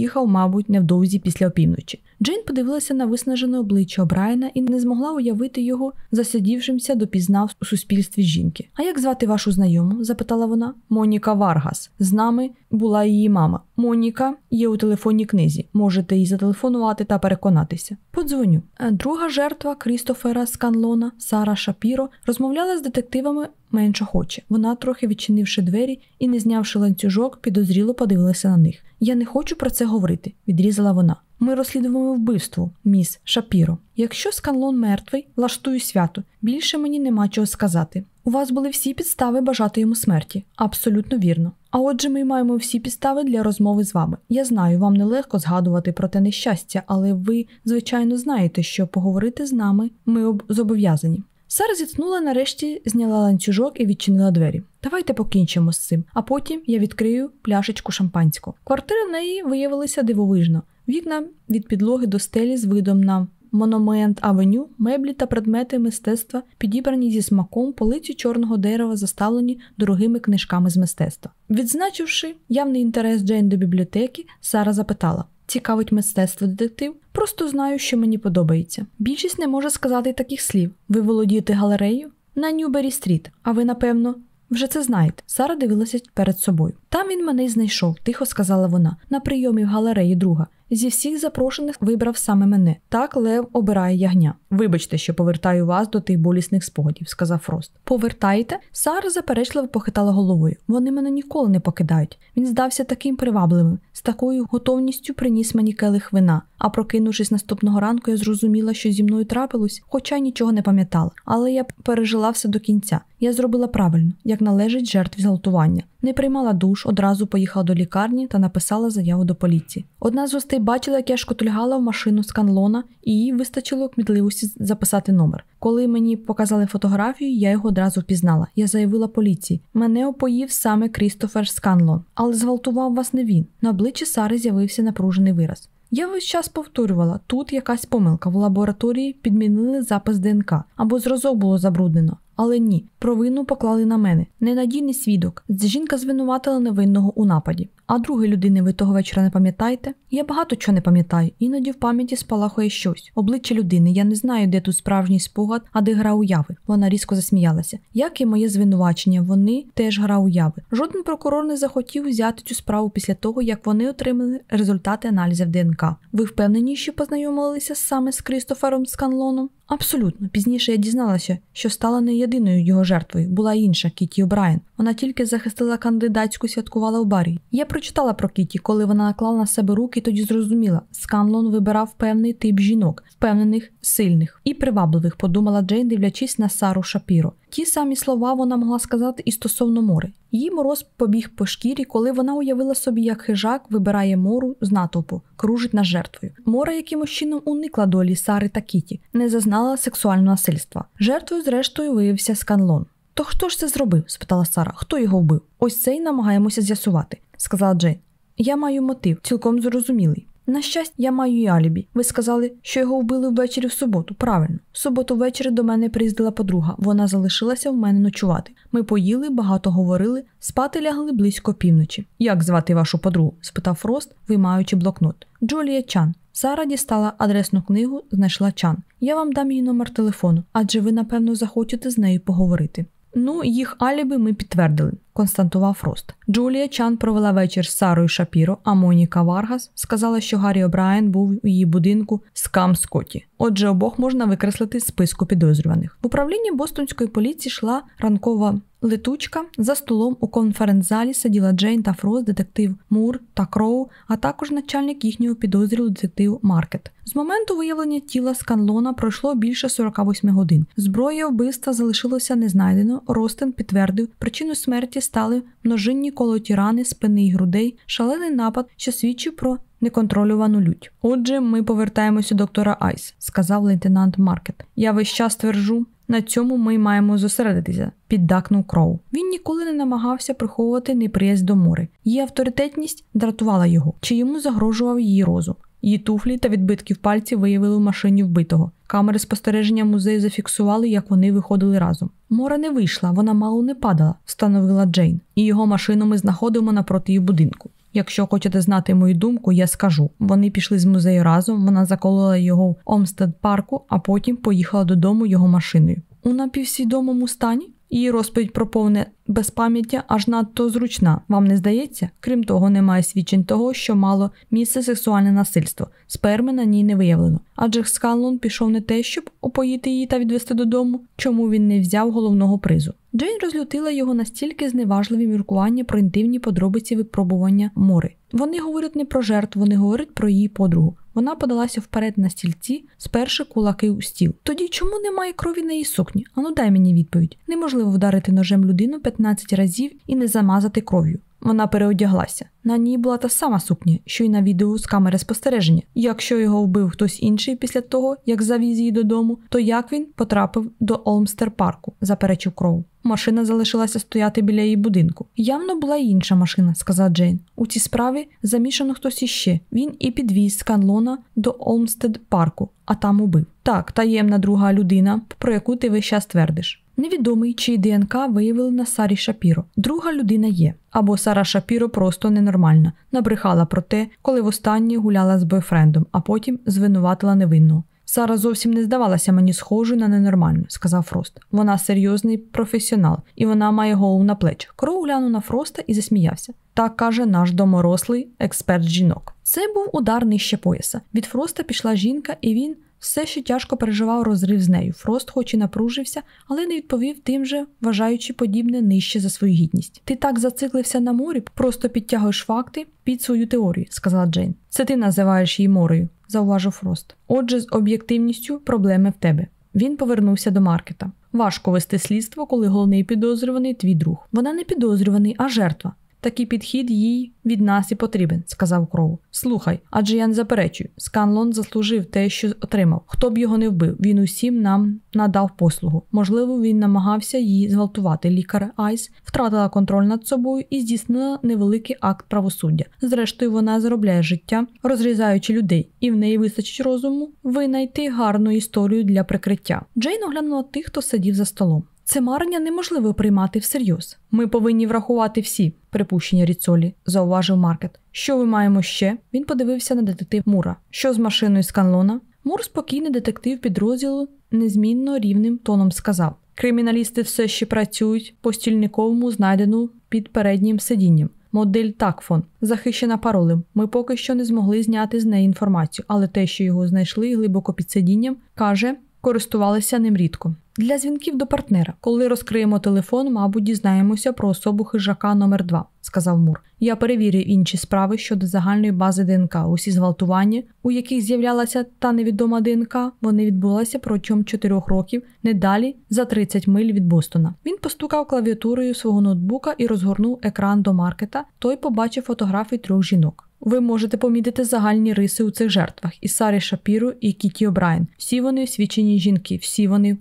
Їхав, мабуть, невдовзі після опівночі. Джейн подивилася на виснажене обличчя Брайана і не змогла уявити його, засидівшимся допізнав у суспільстві жінки. А як звати вашу знайому? запитала вона. Моніка Варгас. З нами була її мама. Моніка є у телефонній книзі. Можете їй зателефонувати та переконатися. Подзвоню. Друга жертва Крістофера Сканлона, Сара Шапіро, розмовляла з детективами менш охоче. Вона, трохи відчинивши двері і не знявши ланцюжок, підозріло подивилася на них. Я не хочу про це говорити, відрізала вона. Ми розслідуємо вбивство, міс Шапіро. Якщо Сканлон мертвий, лаштую свято. Більше мені нема чого сказати. У вас були всі підстави бажати йому смерті. Абсолютно вірно. А отже, ми маємо всі підстави для розмови з вами. Я знаю, вам нелегко згадувати про те нещастя, але ви, звичайно, знаєте, що поговорити з нами ми об... зобов'язані. Сара зітхнула, нарешті зняла ланцюжок і відчинила двері. Давайте покінчимо з цим, а потім я відкрию пляшечку шампанського. Квартира в неї виявилася дивовижно. Вікна від підлоги до стелі з видом на монумент авеню, меблі та предмети мистецтва, підібрані зі смаком, полиці чорного дерева, заставлені дорогими книжками з мистецтва. Відзначивши явний інтерес Джейн до бібліотеки, Сара запитала. Цікавить мистецтво детектив, просто знаю, що мені подобається. Більшість не може сказати таких слів. Ви володієте галереєю на Ньюбері Стріт, а ви, напевно, вже це знаєте. Сара дивилася перед собою. Там він мене й знайшов, тихо сказала вона, на прийомі в галереї друга. Зі всіх запрошених вибрав саме мене. Так Лев обирає ягня. Вибачте, що повертаю вас до тих болісних спогадів, сказав Фрост. Повертаєте? Сара заперечливо похитала головою. Вони мене ніколи не покидають. Він здався таким привабливим, з такою готовністю приніс мені келих вина. А прокинувшись наступного ранку, я зрозуміла, що зі мною трапилось, хоча й нічого не пам'ятала. Але я пережила все до кінця. Я зробила правильно, як належить жертві зґвалтування. Не приймала душ, одразу поїхала до лікарні та написала заяву до поліції. Одна з гостей бачила, як я шкотульгала в машину з канлона, і їй вистачило кмітливості записати номер. Коли мені показали фотографію, я його одразу впізнала. Я заявила поліції. Мене опоїв саме Крістофер Сканлон, але зґвалтував вас не він. На обличчі Сари з'явився напружений вираз. Я весь час повторювала, тут якась помилка в лабораторії підмінили запис ДНК або зразок було забруднено. Але ні, провину поклали на мене. Ненадійний свідок. Жінка звинуватила невинного у нападі. А другої людини ви того вечора не пам'ятаєте? Я багато чого не пам'ятаю, іноді в пам'яті спалахує щось. Обличчя людини. Я не знаю, де тут справжній спогад, а де гра уяви. Вона різко засміялася. Як і моє звинувачення, вони теж гра уяви. Жоден прокурор не захотів взяти цю справу після того, як вони отримали результати аналізів ДНК. Ви впевнені, що познайомилися саме з Крістофером Сканлоном? Абсолютно. Пізніше я дізналася, що стала не єдиною його жертвою, була інша Кіті О'Брайен. Вона тільки захистила кандидатську, святкувала у барі. Я прочитала про Кіті, коли вона наклала на себе руки, тоді зрозуміла. Сканлон вибирав певний тип жінок, впевнених, сильних і привабливих, подумала Джейн, дивлячись на Сару Шапіро. Ті самі слова вона могла сказати і стосовно Мори. Її мороз побіг по шкірі, коли вона уявила собі, як хижак вибирає Мору з натовпу, кружить над жертвою. Мора якимось чином уникла долі Сари та Кіті, не зазнала сексуального насильства. Жертвою, зрештою, виявився сканлон. То хто ж це зробив? спитала Сара. Хто його вбив? Ось цей намагаємося з'ясувати, сказала Джейн. Я маю мотив, цілком зрозумілий. На щастя, я маю і алібі. Ви сказали, що його вбили ввечері в суботу. Правильно. В суботу ввечері до мене приїздила подруга. Вона залишилася в мене ночувати. Ми поїли, багато говорили, спати лягли близько півночі. Як звати вашу подругу? спитав Фрост, виймаючи блокнот. Джолія Чан. Сара дістала адресну книгу, знайшла Чан. Я вам дам її номер телефону, адже ви, напевно, захочете з нею поговорити. Ну, їх аліби ми підтвердили, констатував Фрост. Джулія Чан провела вечір з Сарою Шапіро, а Моніка Варгас сказала, що Гаррі О'Брайен був у її будинку з Кам Скотті. Отже, обох можна викреслити з списку підозрюваних. В управлінні Бостонської поліції йшла ранкова летучка. За столом у конференц-залі сиділа Джейн та Фрост, детектив Мур та Кроу, а також начальник їхнього підрозділу детектив Маркет. З моменту виявлення тіла Сканлона пройшло більше 48 годин. Зброя вбивства залишилося незнайдено. Ростен підтвердив, причиною смерті стали множинні колоті рани, спини й грудей, шалений напад, що свідчив про неконтролювану лють. Отже, ми повертаємося до доктора Айлс, сказав лейтенант Маркет. Я весь час тверджу. На цьому ми маємо зосередитися, піддакнув Кроу. Він ніколи не намагався приховувати неприязнь до мори. Її авторитетність дратувала його, чи йому загрожував її розум. Її туфлі та відбитків пальців виявили в машині вбитого. Камери спостереження музею зафіксували, як вони виходили разом. Мора не вийшла, вона мало не падала, встановила Джейн, і його машину ми знаходимо напроти її будинку. Якщо хочете знати мою думку, я скажу. Вони пішли з музею разом. Вона заколола його в Омстед парку, а потім поїхала додому його машиною. У напівсвідомому стані Її розповідь про повне безпам'яття аж надто зручна. Вам не здається? Крім того, немає свідчень того, що мало місце сексуальне насильство. Сперми на ній не виявлено. Адже Сканлон пішов не те, щоб опоїти її та відвести додому, чому він не взяв головного призу. Джейн розлютила його настільки зневажливі міркування про інтимні подробиці випробування мори. Вони говорять не про жертву, вони говорять про її подругу. Вона подалася вперед на стільці, сперши кулаки у стіл. Тоді чому немає крові на її сукні? Ану дай мені відповідь. Неможливо вдарити ножем людину 15 разів і не замазати кров'ю. Вона переодяглася. На ній була та сама сукня, що й на відео з камери спостереження. Якщо його вбив хтось інший після того, як завіз її додому, то як він потрапив до Олмстер парку, заперечив кров. Машина залишилася стояти біля її будинку. Явно була інша машина, сказав Джейн. У цій справі замішано хтось іще. Він і підвіз Сканлона до Олмстед парку, а там убив. Так, таємна друга людина, про яку ти весь час твердиш. Невідомий, чий ДНК виявили на Сарі Шапіро. Друга людина є. Або Сара Шапіро просто ненормальна, набрехала про те, коли востаннє гуляла з бойфрендом, а потім звинуватила невинного. Сара зовсім не здавалася мені схожою на ненормальну, сказав Фрост. Вона серйозний професіонал, і вона має голову на плечах. Кроу глянув на Фроста і засміявся. Так каже наш доморослий експерт жінок. Це був удар нижче пояса. Від Фроста пішла жінка, і він все ще тяжко переживав розрив з нею. Фрост, хоч і напружився, але не відповів тим же, вважаючи подібне нижче за свою гідність. Ти так зациклився на морі, просто підтягуєш факти під свою теорію, сказала Джейн. Це ти називаєш її морою, зауважив Фрост. Отже, з об'єктивністю проблеми в тебе. Він повернувся до маркета. Важко вести слідство, коли головний підозрюваний твій друг. Вона не підозрюваний, а жертва. Такий підхід їй від нас і потрібен, сказав Кроу. Слухай, адже я не заперечую. Сканлон заслужив те, що отримав. Хто б його не вбив, він усім нам надав послугу. Можливо, він намагався її зґвалтувати. Лікар Айс втратила контроль над собою і здійснила невеликий акт правосуддя. Зрештою, вона заробляє життя, розрізаючи людей, і в неї вистачить розуму винайти гарну історію для прикриття. Джейн оглянула тих, хто сидів за столом. Це марення неможливо приймати всерйоз. Ми повинні врахувати всі припущення Ріцолі, зауважив Маркет. Що ми маємо ще? Він подивився на детектив Мура. Що з машиною Сканлона? Мур, спокійний детектив підрозділу, незмінно рівним тоном сказав: Криміналісти все ще працюють по стільниковому, знайдену під переднім сидінням. Модель Такфон захищена паролем. Ми поки що не змогли зняти з неї інформацію, але те, що його знайшли глибоко під сидінням, каже, користувалися ним рідко. Для дзвінків до партнера, коли розкриємо телефон, мабуть, дізнаємося про особу хижака номер 2 сказав Мур. Я перевірив інші справи щодо загальної бази ДНК. Усі зґвалтування, у яких з'являлася та невідома ДНК, вони відбулися протягом 4 років, не далі за 30 миль від Бостона. Він постукав клавіатурою свого ноутбука і розгорнув екран до маркета. Той побачив фотографії трьох жінок. Ви можете помітити загальні риси у цих жертвах і Сарі Шапіру, і Кіті Обрайен. Всі вони освічені жінки, всі вони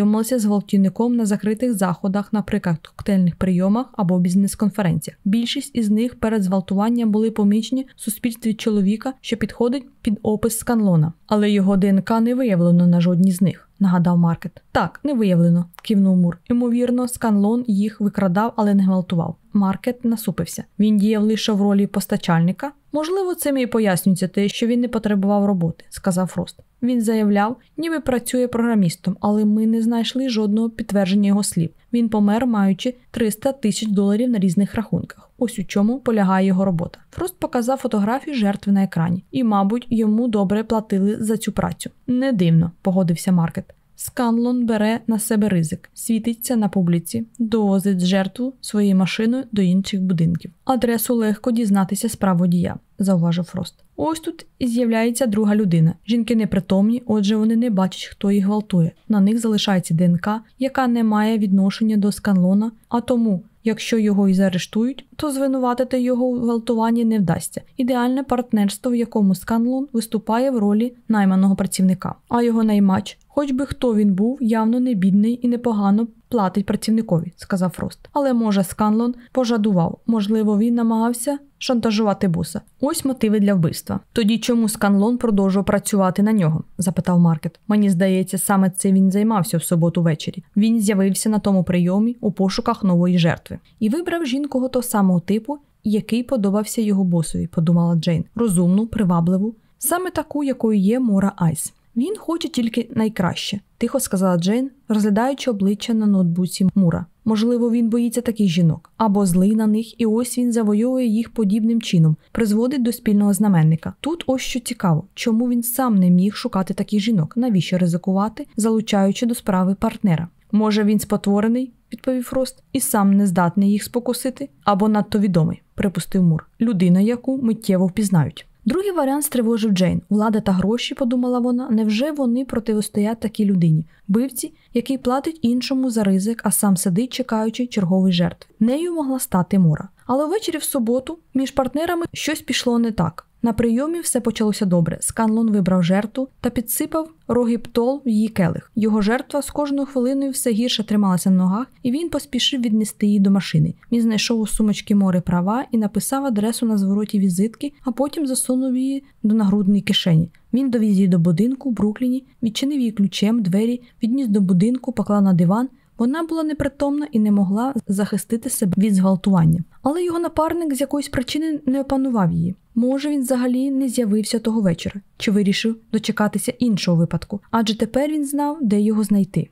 познайомилися з гвалтівником на закритих заходах, наприклад, коктейльних прийомах або бізнес-конференціях. Більшість із них перед зґвалтуванням були помічені в суспільстві чоловіка, що підходить під опис сканлона, але його ДНК не виявлено на жодній з них. Нагадав Маркет. Так, не виявлено, кивнув Мур. Ймовірно, сканлон їх викрадав, але не гвалтував. Маркет насупився. Він діяв лише в ролі постачальника. Можливо, цим і пояснюється те, що він не потребував роботи, сказав Фрост. Він заявляв, ніби працює програмістом, але ми не знайшли жодного підтвердження його слів. Він помер, маючи 300 тисяч доларів на різних рахунках. Ось у чому полягає його робота. Фрост показав фотографію жертви на екрані, і, мабуть, йому добре платили за цю працю. Не дивно, погодився Маркет. Сканлон бере на себе ризик, світиться на публіці, довозить жертву своєю машиною до інших будинків. Адресу легко дізнатися з праводія, зауважив Фрост. Ось тут і з'являється друга людина. Жінки непритомні, отже, вони не бачать, хто їх гвалтує. На них залишається ДНК, яка не має відношення до сканлона, а тому. Якщо його і заарештують, то звинуватити його у гвалтуванні не вдасться. Ідеальне партнерство, в якому Сканлон виступає в ролі найманого працівника, а його наймач Хоч би хто він був, явно не бідний і непогано платить працівникові, сказав Фрост. Але може Сканлон пожадував, можливо, він намагався шантажувати буса. Ось мотиви для вбивства. Тоді чому Сканлон продовжував працювати на нього? запитав Маркет. Мені здається, саме цим він займався в суботу ввечері. Він з'явився на тому прийомі у пошуках нової жертви і вибрав жінку того самого типу, який подобався його босові, подумала Джейн. Розумну, привабливу, саме таку, якою є Мора Айс. Він хоче тільки найкраще, тихо сказала Джейн, розглядаючи обличчя на ноутбуці Мура. Можливо, він боїться таких жінок або злий на них, і ось він завойовує їх подібним чином, призводить до спільного знаменника. Тут ось що цікаво, чому він сам не міг шукати таких жінок, навіщо ризикувати, залучаючи до справи партнера. Може, він спотворений, відповів Фрост, і сам не здатний їх спокусити, або надто відомий, припустив Мур, людина, яку миттєво впізнають. Другий варіант стривожив Джейн. Влада та гроші, подумала вона, невже вони протистоять такій людині, бивці, який платить іншому за ризик, а сам сидить, чекаючи черговий жертв. Нею могла стати Мора. Але ввечері в суботу між партнерами щось пішло не так. На прийомі все почалося добре. Сканлон вибрав жертву та підсипав рогіптол в її келих. Його жертва з кожною хвилиною все гірше трималася на ногах, і він поспішив віднести її до машини. Він знайшов у сумочки море права і написав адресу на звороті візитки, а потім засунув її до нагрудної кишені. Він довіз її до будинку в Брукліні, відчинив її ключем, двері, відніс до будинку, поклав на диван. Вона була непритомна і не могла захистити себе від зґвалтування. Але його напарник з якоїсь причини не опанував її. Може, він взагалі не з'явився того вечора чи вирішив дочекатися іншого випадку, адже тепер він знав, де його знайти.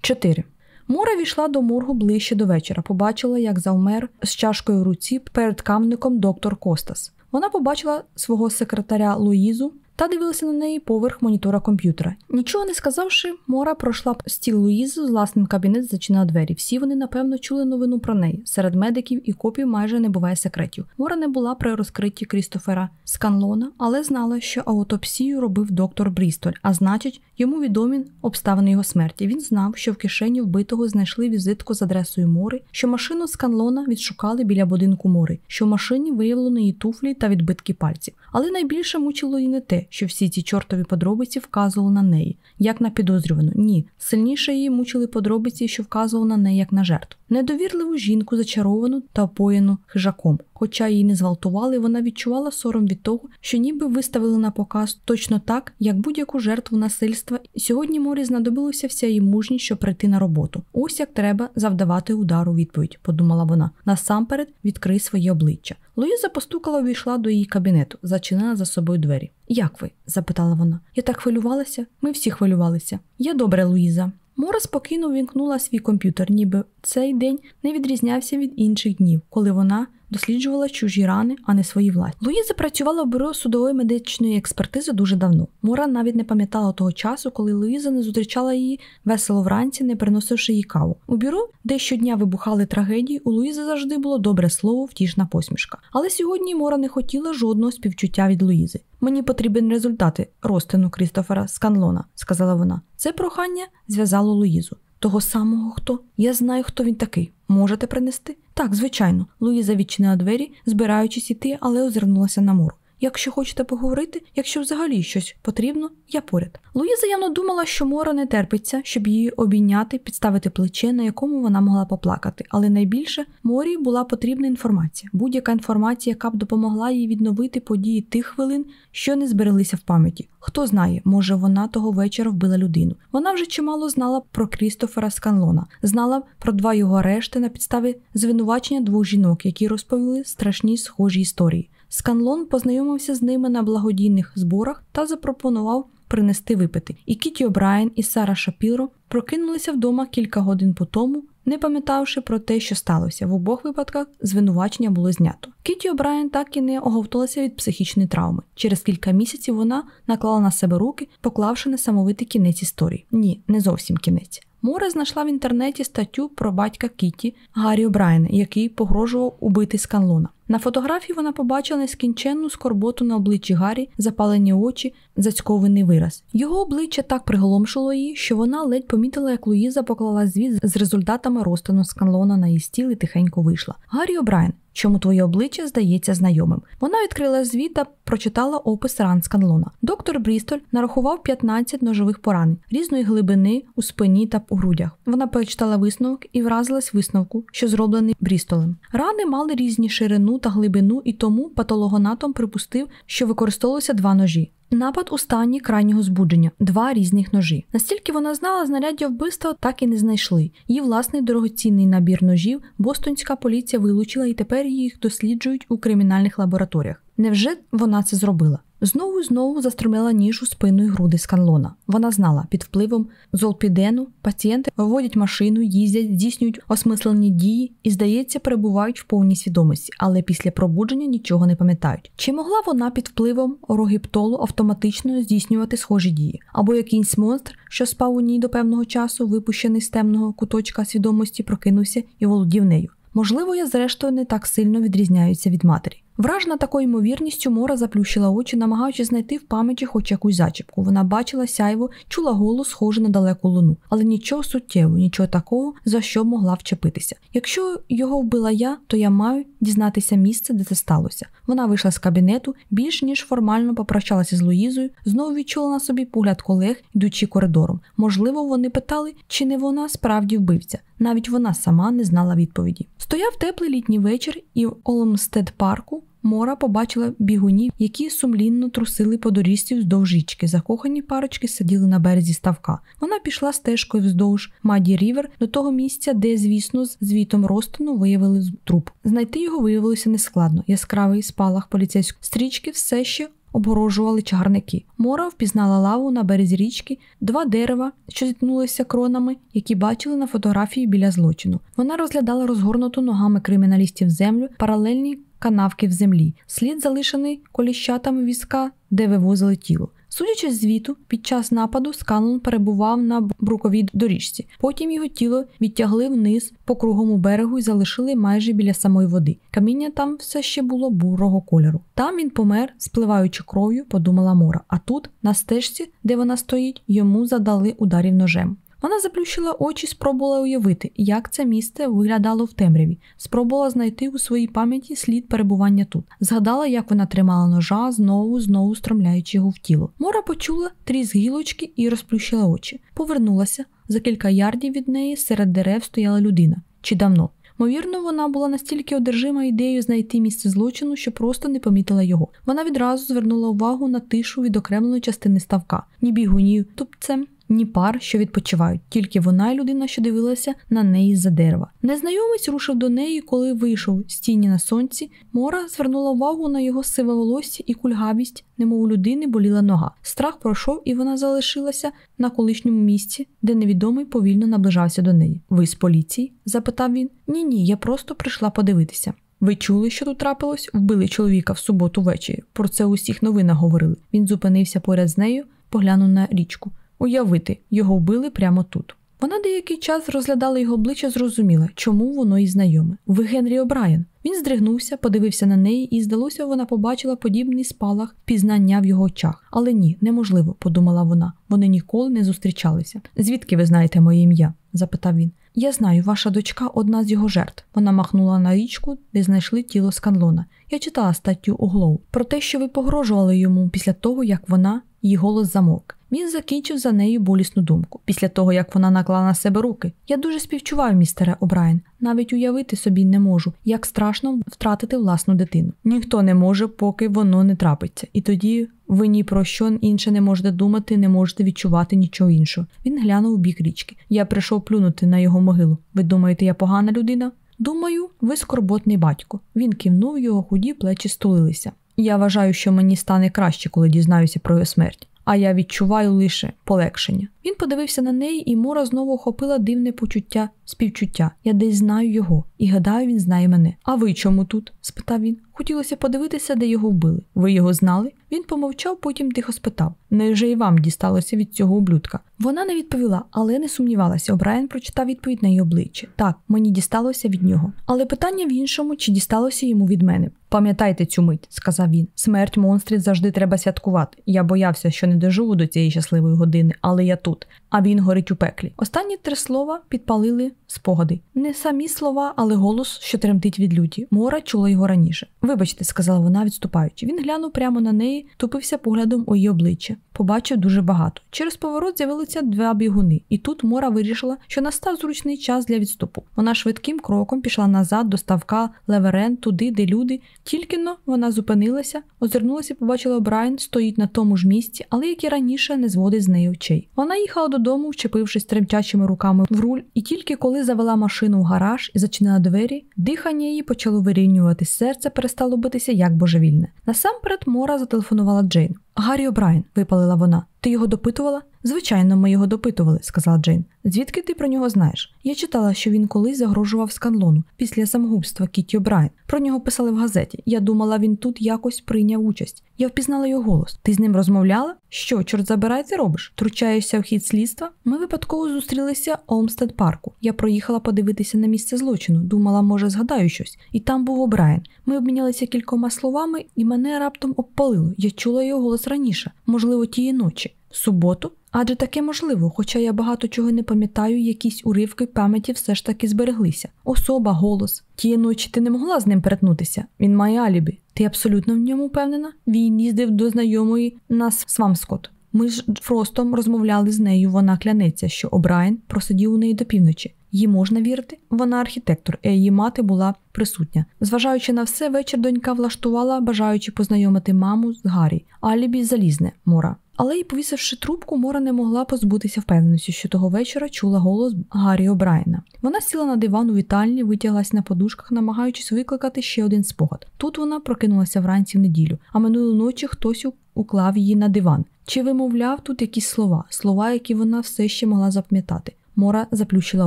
4. Мора війшла до моргу ближче до вечора, побачила, як завмер з чашкою в руці перед камником доктор Костас. Вона побачила свого секретаря Луїзу, та дивилася на неї поверх монітора комп'ютера. Нічого не сказавши, Мора пройшла стіл Луїзи з власним кабінет, зачинила двері. Всі вони, напевно, чули новину про неї. Серед медиків і копів майже не буває секретів. Мора не була при розкритті Крістофера Сканлона, але знала, що аутопсію робив доктор Брістоль, а значить, йому відомі обставини його смерті. Він знав, що в кишені вбитого знайшли візитку з адресою Мори, що машину Сканлона відшукали біля будинку Мори, що в машині виявлено її туфлі та відбитки пальців. Але найбільше мучило її не те, що всі ці чортові подробиці вказували на неї, як на підозрювану. Ні, сильніше її мучили подробиці, що вказували на неї як на жертву. Недовірливу жінку, зачаровану та опоєну хижаком. Хоча її не зґвалтували, вона відчувала сором від того, що ніби виставили на показ точно так, як будь-яку жертву насильства, і сьогодні морі знадобилося вся її мужність, щоб прийти на роботу. Ось як треба завдавати удару відповідь, подумала вона. Насамперед відкрий своє обличчя. Луїза постукала, увійшла до її кабінету, зачинила за собою двері. Як ви? запитала вона. Я так хвилювалася? Ми всі хвилювалися. Я добре, Луїза. Мора спокійно вімкнула свій комп'ютер, ніби цей день не відрізнявся від інших днів, коли вона досліджувала чужі рани, а не свої власні. Луїза працювала в бюро судової медичної експертизи дуже давно. Мора навіть не пам'ятала того часу, коли Луїза не зустрічала її весело вранці, не приносивши їй каву. У бюро, де щодня вибухали трагедії, у Луїзи завжди було добре слово, втішна посмішка. Але сьогодні Мора не хотіла жодного співчуття від Луїзи. Мені потрібен результати розтину Крістофера Сканлона, сказала вона. Це прохання зв'язало Луїзу. Того самого хто? Я знаю, хто він такий. Можете принести? Так, звичайно. Луїза відчинила двері, збираючись іти, але озирнулася на мору. Якщо хочете поговорити, якщо взагалі щось потрібно, я поряд. Луїза явно думала, що Мора не терпиться, щоб її обійняти, підставити плече, на якому вона могла поплакати. Але найбільше Морі була потрібна інформація, будь-яка інформація, яка б допомогла їй відновити події тих хвилин, що не збереглися в пам'яті. Хто знає, може вона того вечора вбила людину. Вона вже чимало знала про Крістофера Сканлона, знала про два його арешти на підставі звинувачення двох жінок, які розповіли страшні схожі історії. Сканлон познайомився з ними на благодійних зборах та запропонував принести випити. І Кіті О'Брайен і Сара Шапіро прокинулися вдома кілька годин по тому, не пам'ятавши про те, що сталося. В обох випадках звинувачення було знято. Кіті О'Брайен так і не оговталася від психічної травми. Через кілька місяців вона наклала на себе руки, поклавши несамовитий кінець історії. Ні, не зовсім кінець. Море знайшла в інтернеті статтю про батька Кіті Гаррі О'Брайена, який погрожував убити Сканлона. На фотографії вона побачила нескінченну скорботу на обличчі Гаррі, запалені очі, зацькований вираз. Його обличчя так приголомшило її, що вона ледь помітила, як Луїза поклала звіт з результатами розтину сканлона на її стіл і тихенько вийшла. Гаррі О'Брайен, чому твоє обличчя здається знайомим. Вона відкрила звіт та прочитала опис ран сканлона. Доктор Брістоль нарахував 15 ножових поранень різної глибини у спині та у грудях. Вона прочитала висновок і вразилась висновку, що зроблений Брістолем. Рани мали різні ширину та глибину, і тому патологонатом припустив, що використовувалися два ножі. Напад у стані крайнього збудження, два різних ножі. Настільки вона знала, знаряддя вбивства так і не знайшли. Її власний дорогоцінний набір ножів бостонська поліція вилучила і тепер їх досліджують у кримінальних лабораторіях. Невже вона це зробила? Знову і знову застромила ніж у спину і груди сканлона. Вона знала, під впливом золпідену пацієнти виводять машину, їздять, здійснюють осмислені дії і, здається, перебувають в повній свідомості, але після пробудження нічого не пам'ятають. Чи могла вона під впливом рогіптолу автоматично здійснювати схожі дії? Або якийсь монстр, що спав у ній до певного часу, випущений з темного куточка свідомості, прокинувся і володів нею? Можливо, я зрештою не так сильно відрізняюся від матері. Вражена такою ймовірністю, Мора заплющила очі, намагаючись знайти в пам'яті хоч якусь зачіпку. Вона бачила сяйво, чула голос, схожий на далеку луну, але нічого суттєвого, нічого такого, за що могла вчепитися. Якщо його вбила я, то я маю дізнатися місце, де це сталося. Вона вийшла з кабінету, більш ніж формально попрощалася з Луїзою, знову відчула на собі погляд колег, йдучи коридором. Можливо, вони питали, чи не вона справді вбивця. Навіть вона сама не знала відповіді. Стояв теплий літній вечір, і в Олмстед парку Мора побачила бігунів, які сумлінно трусили по доріжці вздовж річки. Закохані парочки сиділи на березі ставка. Вона пішла стежкою вздовж Маді Рівер до того місця, де, звісно, з звітом Ростону виявили труп. Знайти його виявилося нескладно. Яскравий спалах поліцейської стрічки все ще обгорожували чагарники. Мора впізнала лаву на березі річки, два дерева, що зіткнулися кронами, які бачили на фотографії біля злочину. Вона розглядала розгорнуту ногами криміналістів землю, паралельні канавки в землі, слід залишений коліщатами візка, де вивозили тіло. Судячи з звіту, під час нападу Сканлон перебував на бруковій доріжці. Потім його тіло відтягли вниз по кругому берегу і залишили майже біля самої води. Каміння там все ще було бурого кольору. Там він помер, спливаючи кров'ю, подумала Мора. А тут, на стежці, де вона стоїть, йому задали ударів ножем. Вона заплющила очі, спробувала уявити, як це місце виглядало в темряві, спробувала знайти у своїй пам'яті слід перебування тут. Згадала, як вона тримала ножа, знову, знову стромляючи його в тіло. Мора почула тріск гілочки і розплющила очі. Повернулася. За кілька ярдів від неї серед дерев стояла людина. Чи давно? Ймовірно, вона була настільки одержима ідеєю знайти місце злочину, що просто не помітила його. Вона відразу звернула увагу на тишу відокремленої частини ставка, ні бігунів, тупцем, ні пар, що відпочивають, тільки вона й людина, що дивилася на неї з-за дерева. Незнайомець рушив до неї, коли вийшов з тіні на сонці. Мора звернула увагу на його сиве волосся і кульгавість, немов у людини боліла нога. Страх пройшов, і вона залишилася на колишньому місці, де невідомий повільно наближався до неї. Ви з поліції? запитав він. Ні, ні, я просто прийшла подивитися. Ви чули, що тут трапилось? Вбили чоловіка в суботу ввечері. Про це у всіх новинах говорили. Він зупинився поряд з нею, поглянув на річку. Уявити, його вбили прямо тут. Вона деякий час розглядала його обличчя, зрозуміла, чому воно і знайоме. Ви Генрі О'Брайен. Він здригнувся, подивився на неї, і, здалося, вона побачила подібний спалах пізнання в його очах. Але ні, неможливо, подумала вона. Вони ніколи не зустрічалися. Звідки ви знаєте моє ім'я? запитав він. Я знаю, ваша дочка одна з його жертв. Вона махнула на річку, де знайшли тіло сканлона. Я читала статтю у Глоуб про те, що ви погрожували йому після того, як вона її голос замовк. Він закінчив за нею болісну думку. Після того, як вона наклала на себе руки. Я дуже співчуваю, містере Обрайен. Навіть уявити собі не можу, як страшно втратити власну дитину. Ніхто не може, поки воно не трапиться. І тоді ви ні про що інше не можете думати, не можете відчувати нічого іншого. Він глянув у бік річки. Я прийшов плюнути на його могилу. Ви думаєте, я погана людина? Думаю, ви скорботний батько. Він кивнув, його худі плечі стулилися. Я вважаю, що мені стане краще, коли дізнаюся про його смерть а я відчуваю лише полегшення. Він подивився на неї, і Мора знову охопила дивне почуття, співчуття. Я десь знаю його, і гадаю, він знає мене. А ви чому тут? спитав він. Хотілося подивитися, де його вбили. Ви його знали? Він помовчав, потім тихо спитав: Невже і вам дісталося від цього ублюдка? Вона не відповіла, але не сумнівалася. Обрайен прочитав відповідь на її обличчя. Так, мені дісталося від нього. Але питання в іншому, чи дісталося йому від мене. Пам'ятайте цю мить, сказав він. Смерть монстрів завжди треба святкувати. Я боявся, що не доживу до цієї щасливої години, але я тут. А він горить у пеклі. Останні три слова підпалили спогади. Не самі слова, але голос, що тремтить від люті. Мора чула його раніше. Вибачте, сказала вона, відступаючи. Він глянув прямо на неї, тупився поглядом у її обличчя. Побачив дуже багато. Через поворот з'явилися два бігуни, і тут Мора вирішила, що настав зручний час для відступу. Вона швидким кроком пішла назад до ставка Леверен, туди, де люди. Тільки но вона зупинилася, озирнулася, і побачила Брайан, стоїть на тому ж місці, але як і раніше не зводить з неї очей. Вона їхала додому, вчепившись тремтячими руками в руль, і тільки коли завела машину в гараж і зачинила двері, дихання її почало вирівнюватися, серце перестало битися як божевільне. Насамперед Мора зателефонувала Джейн. Гаррі О'Брайен, випалила вона. Ти його допитувала? Звичайно, ми його допитували, сказала Джейн. Звідки ти про нього знаєш? Я читала, що він колись загрожував сканлону після самогубства Кітті О'Брайен. Про нього писали в газеті. Я думала, він тут якось прийняв участь. Я впізнала його голос. Ти з ним розмовляла? Що, чорт забирай, ти робиш? Втручаєшся в хід слідства? Ми випадково зустрілися в Олмстед парку. Я проїхала подивитися на місце злочину. Думала, може, згадаю щось. І там був О'Брайен. Ми обмінялися кількома словами, і мене раптом обпалило. Я чула його голос раніше, можливо, тієї ночі. Суботу? Адже таке можливо, хоча я багато чого не пам'ятаю, якісь уривки пам'яті все ж таки збереглися. Особа, голос. Тієї ночі ти не могла з ним перетнутися. Він має алібі. Ти абсолютно в ньому впевнена? Він їздив до знайомої нас Свамскот. Ми ж Фростом розмовляли з нею. Вона клянеться, що Обрайен просидів у неї до півночі. Їй можна вірити? Вона архітектор, а її мати була присутня. Зважаючи на все, вечір донька влаштувала, бажаючи познайомити маму з Гаррі. Алібі залізне мора. Але й повісивши трубку, Мора не могла позбутися впевненості, що того вечора чула голос Гаррі О'Брайена. Вона сіла на диван у вітальні, витяглась на подушках, намагаючись викликати ще один спогад. Тут вона прокинулася вранці в неділю, а минулої ночі хтось уклав її на диван. Чи вимовляв тут якісь слова, слова, які вона все ще могла запам'ятати. Мора заплющила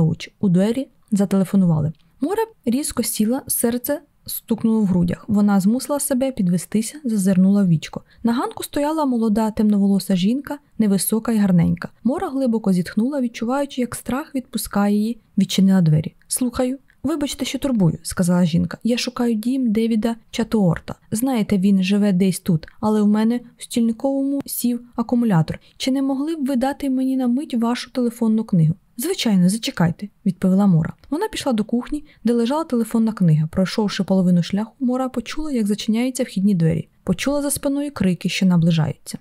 очі. У двері зателефонували. Мора різко сіла, серце стукнуло в грудях. Вона змусила себе підвестися, зазирнула в вічко. На ганку стояла молода темноволоса жінка, невисока і гарненька. Мора глибоко зітхнула, відчуваючи, як страх відпускає її, відчинила двері. Слухаю. Вибачте, що турбую, сказала жінка. Я шукаю дім Девіда Чатуорта. Знаєте, він живе десь тут, але в мене в стільниковому сів акумулятор. Чи не могли б ви дати мені на мить вашу телефонну книгу? Звичайно, зачекайте, відповіла Мора. Вона пішла до кухні, де лежала телефонна книга. Пройшовши половину шляху, Мора почула, як зачиняються вхідні двері. Почула за спиною крики, що наближаються.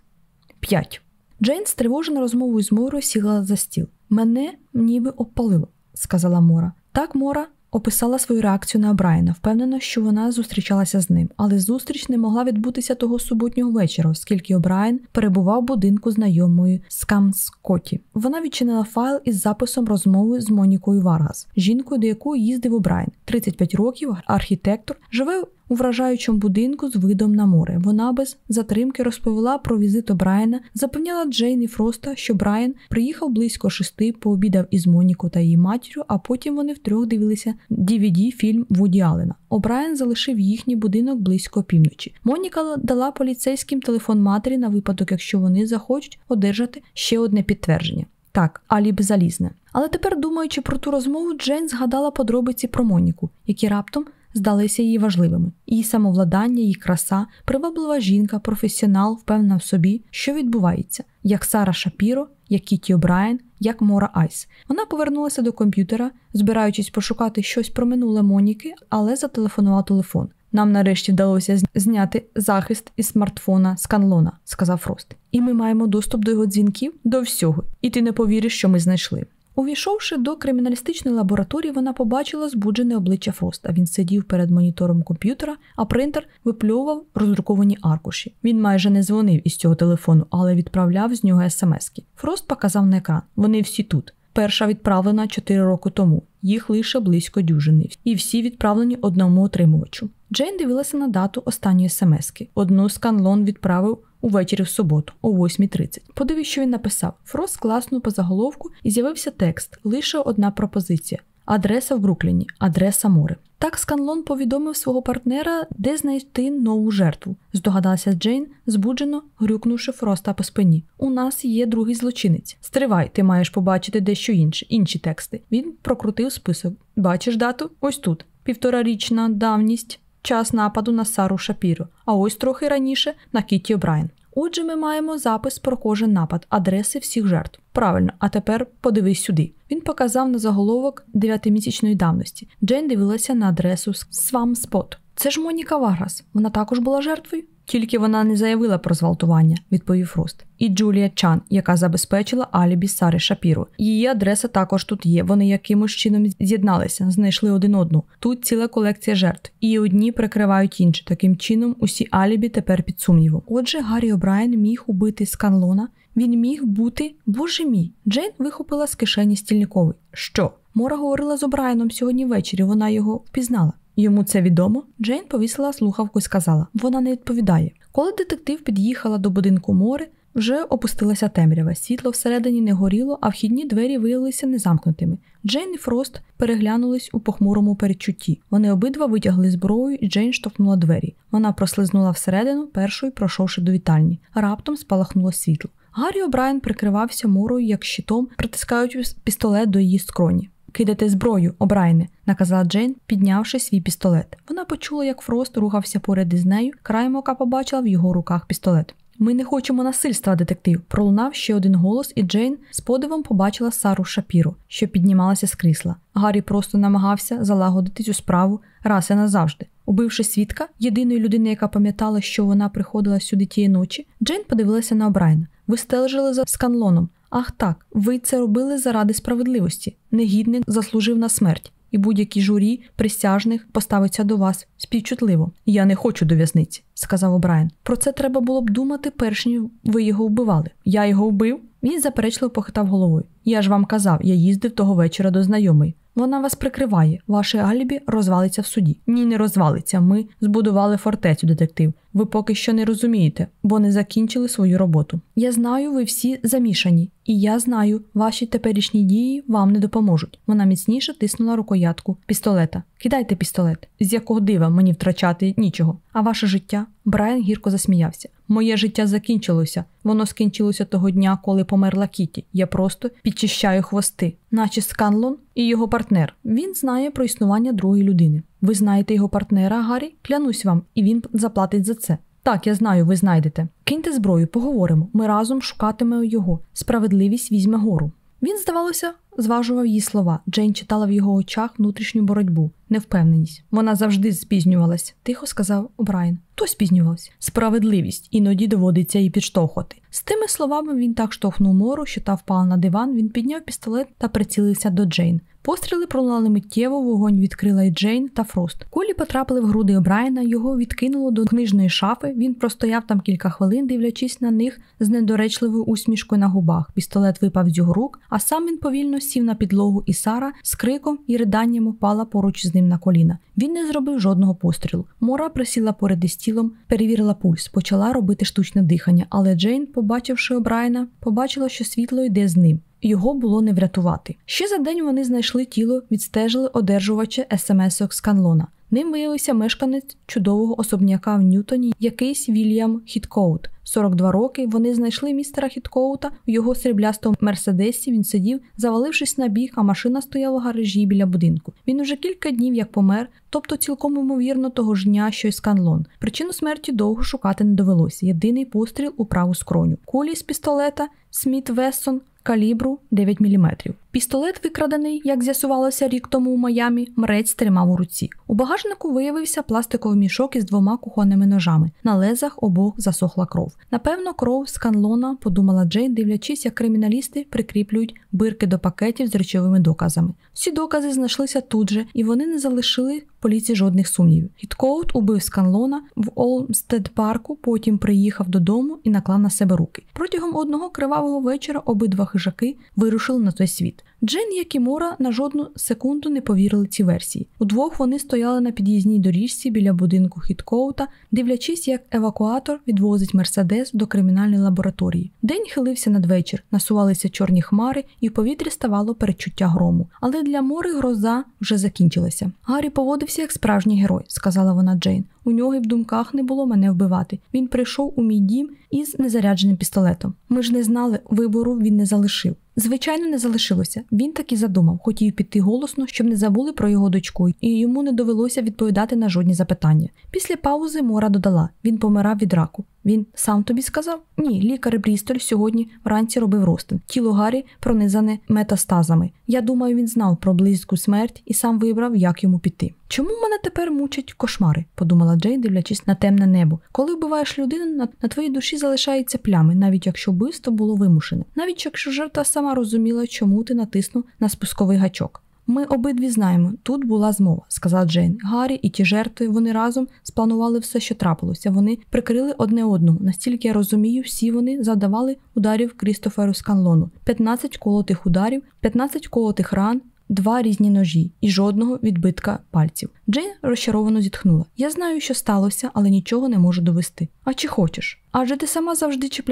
5. Джейн, стривожена розмовою з Морою, сіла за стіл. Мене ніби обпалило, сказала Мора. Так, Мора описала свою реакцію на Брайана, впевнена, що вона зустрічалася з ним, але зустріч не могла відбутися того суботнього вечора, оскільки Обрайан перебував в будинку знайомої Скамскоті. Вона відчинила файл із записом розмови з Монікою Варгас, жінкою, до якої їздив Обрайан. 35 років, архітектор, живе у вражаючому будинку з видом на море. Вона без затримки розповіла про візит Брайана, запевняла Джейн і Фроста, що Брайан приїхав близько шести, пообідав із Моніко та її матір'ю, а потім вони втрьох дивилися dvd фільм Вуді Аллена. Обрайан залишив їхній будинок близько півночі. Моніка дала поліцейським телефон матері на випадок, якщо вони захочуть одержати ще одне підтвердження. Так, алібі залізне. Але тепер, думаючи про ту розмову, Джейн згадала подробиці про Моніку, які раптом здалися їй важливими. Її самовладання, її краса, приваблива жінка, професіонал, впевнена в собі, що відбувається, як Сара Шапіро, як Кіті О'Брайен, як Мора Айс. Вона повернулася до комп'ютера, збираючись пошукати щось про минуле Моніки, але зателефонував телефон. Нам нарешті вдалося зняти захист із смартфона Сканлона, сказав Фрост. І ми маємо доступ до його дзвінків до всього. І ти не повіриш, що ми знайшли. Увійшовши до криміналістичної лабораторії, вона побачила збуджене обличчя Фроста. Він сидів перед монітором комп'ютера, а принтер випльовував роздруковані аркуші. Він майже не дзвонив із цього телефону, але відправляв з нього смски. Фрост показав на екран. Вони всі тут. Перша відправлена 4 роки тому, їх лише близько дюжини, і всі відправлені одному отримувачу. Джейн дивилася на дату останньої смски. Одну сканлон відправив увечері в суботу, о 8.30. Подивись, що він написав. Фрост класнув по заголовку і з'явився текст. Лише одна пропозиція. Адреса в Брукліні, адреса море. Так Сканлон повідомив свого партнера, де знайти нову жертву. Здогадалася Джейн, збуджено грюкнувши Фроста по спині. У нас є другий злочинець. Стривай, ти маєш побачити дещо інше, інші тексти. Він прокрутив список. Бачиш дату? Ось тут. Півторарічна давність час нападу на Сару Шапіро, а ось трохи раніше на Кіті О'Брайен. Отже, ми маємо запис про кожен напад, адреси всіх жертв. Правильно, а тепер подивись сюди. Він показав на заголовок дев'ятимісячної давності. Джейн дивилася на адресу Свамспот. Це ж Моніка Варгас. Вона також була жертвою? Тільки вона не заявила про зґвалтування, відповів Фрост. І Джулія Чан, яка забезпечила алібі Сари Шапіро. Її адреса також тут є. Вони якимось чином з'єдналися, знайшли один одну. Тут ціла колекція жертв, і одні прикривають інші. Таким чином, усі алібі тепер під сумнівом. Отже, Гаррі О'Брайен міг убити Сканлона. Він міг бути боже мій. Джейн вихопила з кишені стільниковий. Що? Мора говорила з Обрайном сьогодні ввечері. Вона його впізнала. Йому це відомо. Джейн повісила слухавку і сказала: вона не відповідає. Коли детектив під'їхала до будинку Мори, вже опустилася темрява. Світло всередині не горіло, а вхідні двері виявилися незамкнутими. Джейн і Фрост переглянулись у похмурому передчутті. Вони обидва витягли зброю, і Джейн штовхнула двері. Вона прослизнула всередину, першою пройшовши до вітальні. Раптом спалахнуло світло. Гаррі О'Брайен прикривався Морою як щитом, притискаючи пістолет до її скроні. Кидайте зброю, Обрайне, наказала Джейн, піднявши свій пістолет. Вона почула, як Фрост рухався поряд із нею, краєм ока побачила в його руках пістолет. Ми не хочемо насильства, детектив. Пролунав ще один голос, і Джейн з подивом побачила Сару Шапіро, що піднімалася з крісла. Гаррі просто намагався залагодити цю справу раз і назавжди. Убивши свідка, єдиної людини, яка пам'ятала, що вона приходила сюди тієї ночі, Джейн подивилася на Обрайна. Ви стежили за сканлоном. Ах так, ви це робили заради справедливості. Негідник заслужив на смерть, і будь-який журі присяжних поставиться до вас співчутливо. Я не хочу до в'язниці, сказав Обрайен. Про це треба було б думати, перш ніж ви його вбивали. Я його вбив? Він заперечливо похитав головою. Я ж вам казав, я їздив того вечора до знайомої. Вона вас прикриває. Ваше алібі розвалиться в суді. Ні, не розвалиться. Ми збудували фортецю, детектив. Ви поки що не розумієте, бо не закінчили свою роботу. Я знаю, ви всі замішані, і я знаю, ваші теперішні дії вам не допоможуть. Вона міцніше тиснула рукоятку пістолета. Кидайте пістолет, з якого дива мені втрачати нічого. А ваше життя? Брайан гірко засміявся. Моє життя закінчилося. Воно скінчилося того дня, коли померла Кіті. Я просто підчищаю хвости, наче Сканлон і його партнер. Він знає про існування другої людини. Ви знаєте його партнера, Гаррі? Клянусь вам, і він заплатить за це. Так, я знаю, ви знайдете. Киньте зброю, поговоримо. Ми разом шукатимемо його. Справедливість візьме гору. Він, здавалося, зважував її слова. Джейн читала в його очах внутрішню боротьбу, невпевненість. Вона завжди спізнювалась, тихо сказав Брайан. Хто спізнювався? Справедливість, іноді доводиться її підштовхувати. З тими словами він так штовхнув мору, що та впала на диван. Він підняв пістолет та прицілився до Джейн. Постріли пролунали миттєво, вогонь відкрила і Джейн та Фрост. Кулі потрапили в груди Обрайена, його відкинуло до книжної шафи. Він простояв там кілька хвилин, дивлячись на них з недоречливою усмішкою на губах. Пістолет випав з його рук, а сам він повільно сів на підлогу, і Сара з криком і риданням упала поруч з ним на коліна. Він не зробив жодного пострілу. Мора присіла поряд із тілом, перевірила пульс, почала робити штучне дихання, але Джейн, побачивши Обрайена, побачила, що світло йде з ним його було не врятувати. Ще за день вони знайшли тіло, відстежили одержувача смс-ок з Канлона. Ним виявився мешканець чудового особняка в Ньютоні, якийсь Вільям Хіткоут. 42 роки вони знайшли містера Хіткоута у його сріблястому мерседесі. Він сидів, завалившись на біг, а машина стояла в гаражі біля будинку. Він уже кілька днів як помер, тобто цілком ймовірно того ж дня, що й сканлон. Причину смерті довго шукати не довелося. Єдиний постріл у праву скроню. Кулі з пістолета Сміт Вессон калібру 9 мм. Пістолет, викрадений, як з'ясувалося рік тому у Майамі, мрець тримав у руці. У багажнику виявився пластиковий мішок із двома кухонними ножами. На лезах обох засохла кров. Напевно, кров з канлона, подумала Джейн, дивлячись, як криміналісти прикріплюють бирки до пакетів з речовими доказами. Всі докази знайшлися тут же, і вони не залишили поліції жодних сумнівів. Хіткоут убив Сканлона в Олмстед парку, потім приїхав додому і наклав на себе руки. Протягом одного кривавого вечора обидва хижаки вирушили на той світ. Джен, як і Мора, на жодну секунду не повірили ці версії. Удвох вони стояли на під'їзній доріжці біля будинку Хіткоута, дивлячись, як евакуатор відвозить Мерседес до кримінальної лабораторії. День хилився надвечір, насувалися чорні хмари, і в повітрі ставало перечуття грому. Але для Мори гроза вже закінчилася. Гаррі поводився як справжній герой, сказала вона Джейн. У нього й в думках не було мене вбивати. Він прийшов у мій дім із незарядженим пістолетом. Ми ж не знали, вибору він не залишив. Звичайно, не залишилося. Він так і задумав, хотів піти голосно, щоб не забули про його дочку, і йому не довелося відповідати на жодні запитання. Після паузи Мора додала: він помирав від раку. Він сам тобі сказав? Ні, лікар Брістоль сьогодні вранці робив розтин. Тіло Гаррі пронизане метастазами. Я думаю, він знав про близьку смерть і сам вибрав, як йому піти. Чому мене тепер мучать кошмари? подумала Джейн, дивлячись на темне небо. Коли вбиваєш людину, на, на твоїй душі залишаються плями, навіть якщо вбивство було вимушене, навіть якщо жертва сама розуміла, чому ти натиснув на спусковий гачок. Ми обидві знаємо, тут була змова, сказала Джейн. Гаррі і ті жертви вони разом спланували все, що трапилося. Вони прикрили одне одного. Настільки я розумію, всі вони завдавали ударів Крістоферу Сканлону. 15 колотих ударів, 15 колотих ран. Два різні ножі і жодного відбитка пальців. Джейн розчаровано зітхнула. Я знаю, що сталося, але нічого не можу довести. А чи хочеш? Адже ти сама завжди чіпляла